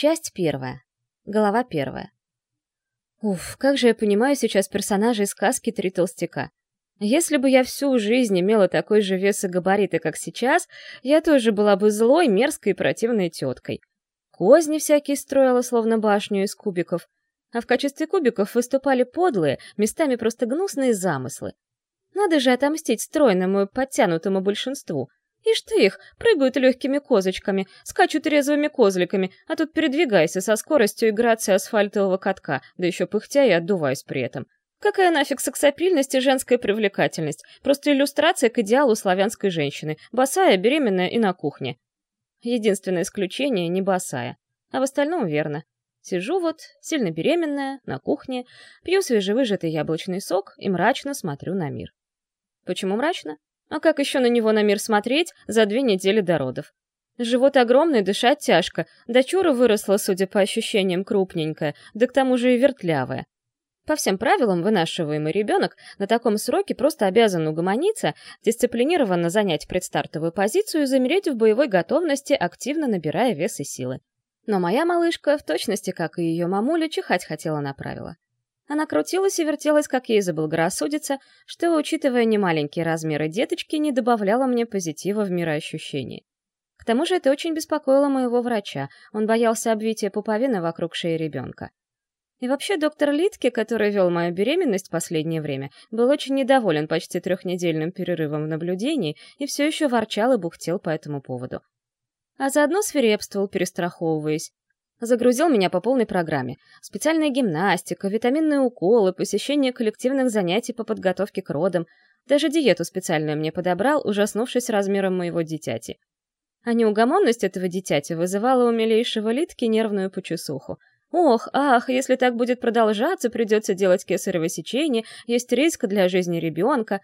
Часть первая. Голова первая. Уф, как же я понимаю сейчас персонажей сказки «Три толстяка». Если бы я всю жизнь имела такой же вес и габариты, как сейчас, я тоже была бы злой, мерзкой и противной теткой. Козни всякие строила, словно башню из кубиков, а в качестве кубиков выступали подлые, местами просто гнусные замыслы. Надо же отомстить стройному и подтянутому большинству. Ишь ты их, прыгают легкими козочками, скачут резвыми козликами, а тут передвигайся со скоростью и грацией асфальтового катка, да еще пыхтя и отдуваясь при этом. Какая нафиг сексапильность и женская привлекательность? Просто иллюстрация к идеалу славянской женщины, босая, беременная и на кухне. Единственное исключение — не босая. А в остальном верно. Сижу вот, сильно беременная, на кухне, пью свежевыжатый яблочный сок и мрачно смотрю на мир. Почему мрачно? А как еще на него на мир смотреть за две недели до родов? Живот огромный, дышать тяжко, дочура выросла, судя по ощущениям, крупненькая, да к тому же и вертлявая. По всем правилам, вынашиваемый ребенок на таком сроке просто обязан угомониться, дисциплинированно занять предстартовую позицию и замереть в боевой готовности, активно набирая вес и силы. Но моя малышка, в точности, как и ее мамуля, чихать хотела на правила. Она крутилась и вертелась, как ей заблагорассудится, что, учитывая немаленькие размеры деточки, не добавляло мне позитива в мироощущении. К тому же это очень беспокоило моего врача, он боялся обвития пуповины вокруг шеи ребенка. И вообще доктор Литке, который вел мою беременность последнее время, был очень недоволен почти трехнедельным перерывом в наблюдении и все еще ворчал и бухтел по этому поводу. А заодно свирепствовал, перестраховываясь. Загрузил меня по полной программе. Специальная гимнастика, витаминные уколы, посещение коллективных занятий по подготовке к родам. Даже диету специальную мне подобрал, ужаснувшись размером моего дитяти. А неугомонность этого дитяти вызывала у милейшего Литки нервную почесуху. Ох, ах, если так будет продолжаться, придется делать кесарево сечение, есть риск для жизни ребенка.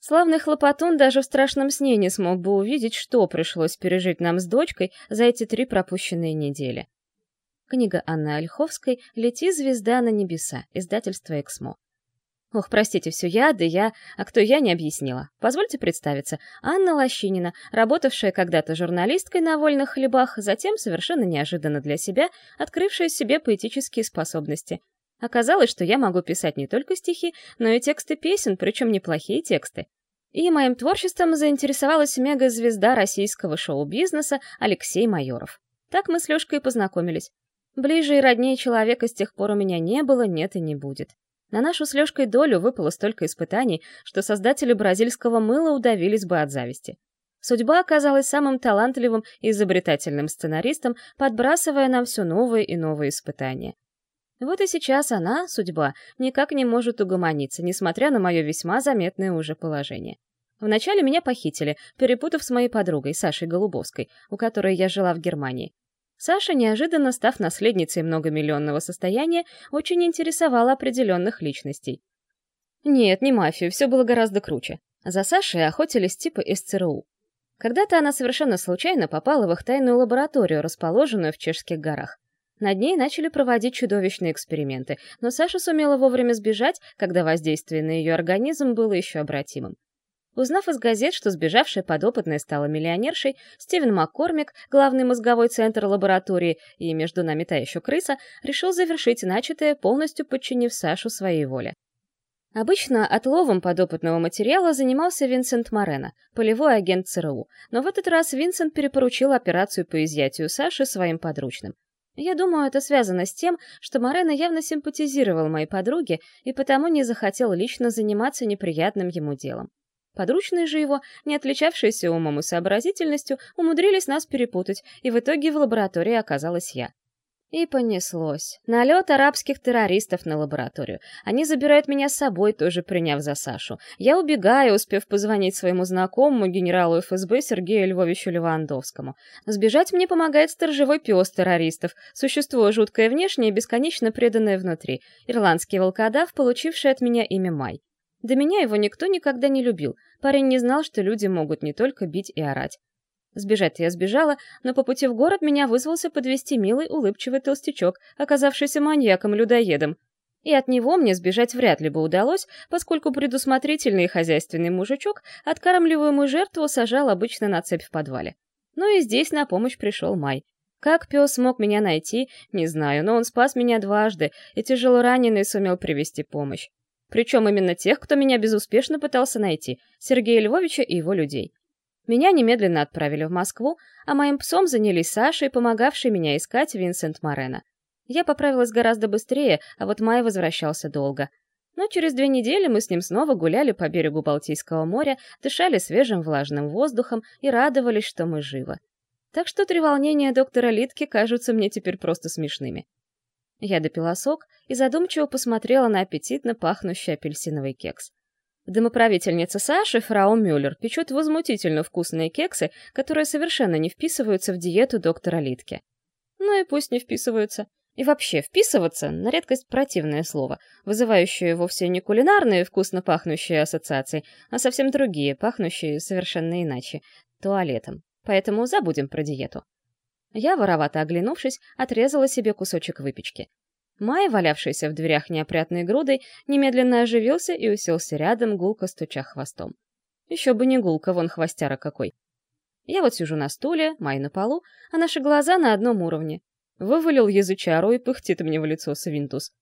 Славный хлопотун даже в страшном сне не смог бы увидеть, что пришлось пережить нам с дочкой за эти три пропущенные недели. Книга Анны Ольховской «Лети, звезда на небеса», издательство «Эксмо». Ох, простите, все я, да я, а кто я, не объяснила. Позвольте представиться. Анна Лощинина, работавшая когда-то журналисткой на вольных хлебах, затем, совершенно неожиданно для себя, открывшая себе поэтические способности. Оказалось, что я могу писать не только стихи, но и тексты песен, причем неплохие тексты. И моим творчеством заинтересовалась мега-звезда российского шоу-бизнеса Алексей Майоров. Так мы с Лёшкой познакомились. Ближе и роднее человека с тех пор у меня не было, нет и не будет. На нашу с Лёшкой долю выпало столько испытаний, что создатели бразильского мыла удавились бы от зависти. Судьба оказалась самым талантливым и изобретательным сценаристом, подбрасывая нам все новые и новые испытания. Вот и сейчас она, судьба, никак не может угомониться, несмотря на мое весьма заметное уже положение. Вначале меня похитили, перепутав с моей подругой, Сашей Голубовской, у которой я жила в Германии. Саша, неожиданно став наследницей многомиллионного состояния, очень интересовала определенных личностей. Нет, не мафию, все было гораздо круче. За Сашей охотились типы из ЦРУ. Когда-то она совершенно случайно попала в их тайную лабораторию, расположенную в Чешских горах. Над ней начали проводить чудовищные эксперименты, но Саша сумела вовремя сбежать, когда воздействие на ее организм было еще обратимым. Узнав из газет, что сбежавшая подопытная стала миллионершей, Стивен Маккормик, главный мозговой центр лаборатории и между нами та еще крыса, решил завершить начатое, полностью подчинив Сашу своей воле. Обычно отловом подопытного материала занимался Винсент Морено, полевой агент ЦРУ, но в этот раз Винсент перепоручил операцию по изъятию Саши своим подручным. Я думаю, это связано с тем, что Морено явно симпатизировал моей подруге и потому не захотел лично заниматься неприятным ему делом. Подручные же его, не отличавшиеся умом и сообразительностью, умудрились нас перепутать, и в итоге в лаборатории оказалась я. И понеслось. Налет арабских террористов на лабораторию. Они забирают меня с собой, тоже приняв за Сашу. Я убегаю, успев позвонить своему знакомому, генералу ФСБ Сергею Львовичу Левандовскому. Сбежать мне помогает сторожевой пес террористов, существо жуткое внешне бесконечно преданное внутри. Ирландский волкодав, получивший от меня имя Май. До меня его никто никогда не любил. Парень не знал, что люди могут не только бить и орать. Сбежать я сбежала, но по пути в город меня вызвался подвести милый, улыбчивый толстячок, оказавшийся маньяком-людоедом. И от него мне сбежать вряд ли бы удалось, поскольку предусмотрительный хозяйственный мужичок откармливаемую жертву сажал обычно на цепь в подвале. Но и здесь на помощь пришел Май. Как пес смог меня найти, не знаю, но он спас меня дважды, и тяжело раненый сумел привести помощь. Причем именно тех, кто меня безуспешно пытался найти, Сергея Львовича и его людей. Меня немедленно отправили в Москву, а моим псом занялись Сашей, помогавший меня искать Винсент Морено. Я поправилась гораздо быстрее, а вот Май возвращался долго. Но через две недели мы с ним снова гуляли по берегу Балтийского моря, дышали свежим влажным воздухом и радовались, что мы живы. Так что треволнения доктора Литки кажутся мне теперь просто смешными. Я допила сок и задумчиво посмотрела на аппетитно пахнущий апельсиновый кекс. Домоправительница Саши, фрау Мюллер, печет возмутительно вкусные кексы, которые совершенно не вписываются в диету доктора Литки. Ну и пусть не вписываются. И вообще, вписываться — на редкость противное слово, вызывающее вовсе не кулинарные вкусно пахнущие ассоциации, а совсем другие, пахнущие совершенно иначе — туалетом. Поэтому забудем про диету. Я, воровато оглянувшись, отрезала себе кусочек выпечки. Май, валявшийся в дверях неопрятной грудой, немедленно оживился и уселся рядом, гулко стуча хвостом. Еще бы не гулко, вон хвостяра какой. Я вот сижу на стуле, Май на полу, а наши глаза на одном уровне. Вывалил язычару и пыхтит мне в лицо свинтус.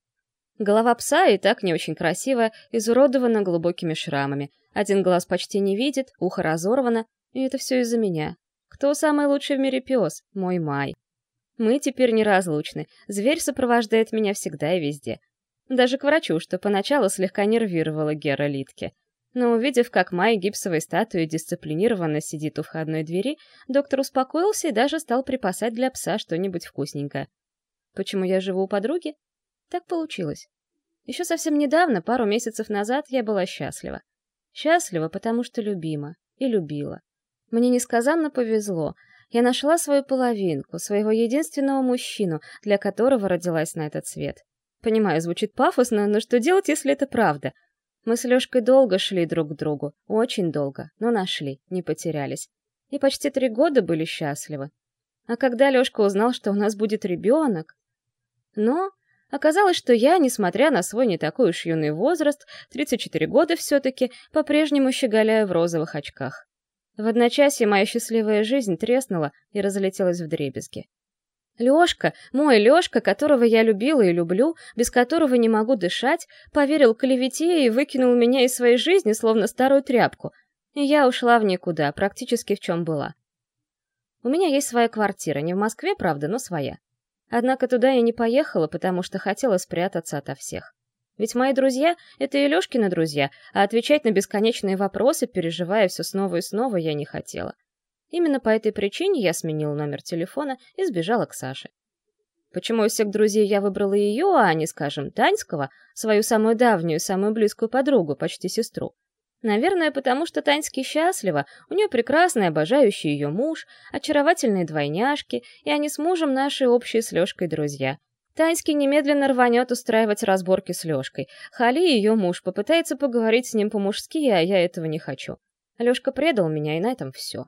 Голова пса и так не очень красивая, изуродована глубокими шрамами. Один глаз почти не видит, ухо разорвано, и это все из-за меня. Кто самый лучший в мире пес? Мой Май. Мы теперь неразлучны. Зверь сопровождает меня всегда и везде. Даже к врачу, что поначалу слегка нервировала Гера Литке. Но увидев, как Май гипсовой статуей дисциплинированно сидит у входной двери, доктор успокоился и даже стал припасать для пса что-нибудь вкусненькое. Почему я живу у подруги? Так получилось. Еще совсем недавно, пару месяцев назад, я была счастлива. Счастлива, потому что любима и любила. Мне несказанно повезло. Я нашла свою половинку, своего единственного мужчину, для которого родилась на этот свет. Понимаю, звучит пафосно, но что делать, если это правда? Мы с Лёшкой долго шли друг к другу, очень долго, но нашли, не потерялись. И почти три года были счастливы. А когда Лёшка узнал, что у нас будет ребенок... Но оказалось, что я, несмотря на свой не такой уж юный возраст, 34 года все-таки, по-прежнему щеголяю в розовых очках. В одночасье моя счастливая жизнь треснула и разлетелась в дребезги. Лёшка, мой Лёшка, которого я любила и люблю, без которого не могу дышать, поверил клевете и выкинул меня из своей жизни, словно старую тряпку. И я ушла в никуда, практически в чем была. У меня есть своя квартира, не в Москве, правда, но своя. Однако туда я не поехала, потому что хотела спрятаться ото всех. Ведь мои друзья — это и Лёшкины друзья, а отвечать на бесконечные вопросы, переживая все снова и снова, я не хотела. Именно по этой причине я сменила номер телефона и сбежала к Саше. Почему из всех друзей я выбрала ее, а не, скажем, Таньского, свою самую давнюю, самую близкую подругу, почти сестру? Наверное, потому что Таньский счастлива, у нее прекрасный, обожающий ее муж, очаровательные двойняшки, и они с мужем наши общие с Лешкой друзья. Таньский немедленно рванет устраивать разборки с Лёшкой. Хали, ее муж, попытается поговорить с ним по-мужски, а я этого не хочу. Лёшка предал меня, и на этом все.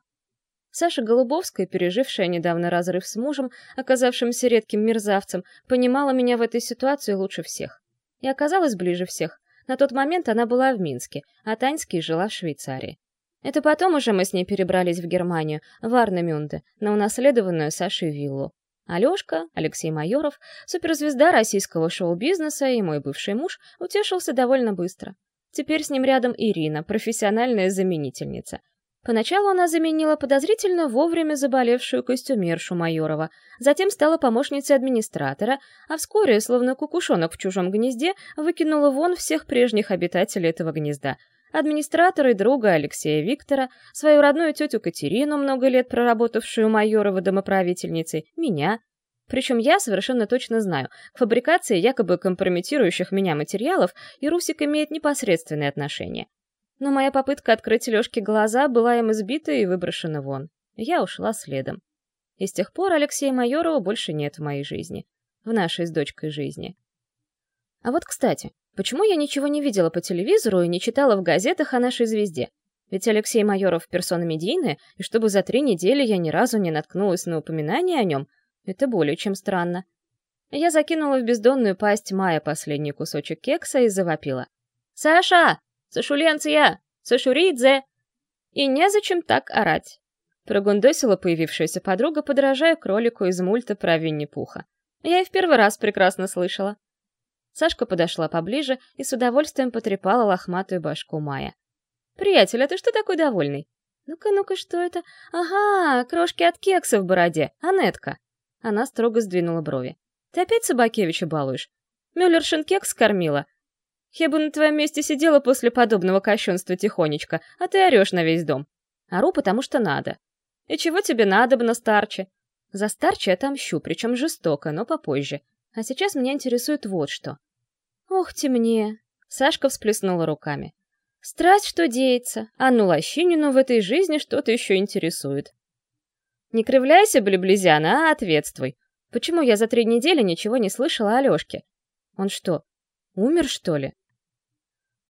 Саша Голубовская, пережившая недавно разрыв с мужем, оказавшимся редким мерзавцем, понимала меня в этой ситуации лучше всех. И оказалась ближе всех. На тот момент она была в Минске, а Таньский жила в Швейцарии. Это потом уже мы с ней перебрались в Германию, в Арнемюнде, на унаследованную Сашей виллу. Алёшка, Алексей Майоров, суперзвезда российского шоу-бизнеса и мой бывший муж, утешился довольно быстро. Теперь с ним рядом Ирина, профессиональная заменительница. Поначалу она заменила подозрительно вовремя заболевшую костюмершу Майорова, затем стала помощницей администратора, а вскоре, словно кукушонок в чужом гнезде, выкинула вон всех прежних обитателей этого гнезда — администратора и друга Алексея Виктора, свою родную тетю Катерину, много лет проработавшую Майорова домоправительницей, меня. Причем я совершенно точно знаю, к фабрикации якобы компрометирующих меня материалов и Русик имеет непосредственное отношение. Но моя попытка открыть Лёшке глаза была им избита и выброшена вон. Я ушла следом. И с тех пор Алексея Майорова больше нет в моей жизни. В нашей с дочкой жизни. А вот, кстати, Почему я ничего не видела по телевизору и не читала в газетах о нашей звезде? Ведь Алексей Майоров — персона медийная, и чтобы за три недели я ни разу не наткнулась на упоминание о нем, это более чем странно. Я закинула в бездонную пасть Майя последний кусочек кекса и завопила. «Саша! Сашуленция! Сашуридзе!» И незачем так орать. прогундосила появившаяся подруга, подражая кролику из мульта про Винни-Пуха. Я и в первый раз прекрасно слышала. Сашка подошла поближе и с удовольствием потрепала лохматую башку Майя. «Приятель, а ты что такой довольный?» «Ну-ка, ну-ка, что это? Ага, крошки от кекса в бороде, Анетка!» Она строго сдвинула брови. «Ты опять Собакевича балуешь? Мюллершин кекс кормила? Я бы на твоем месте сидела после подобного кощунства тихонечко, а ты орешь на весь дом. Ору, потому что надо. И чего тебе надо бы на старче? За старче отомщу, причем жестоко, но попозже. А сейчас меня интересует вот что. Ох ты мне! Сашка всплеснула руками. Страсть, что деется, а ну Лощинину в этой жизни что-то еще интересует. Не кривляйся, блиблизяна, а ответствуй. Почему я за три недели ничего не слышала о Алёшке? Он что, умер, что ли?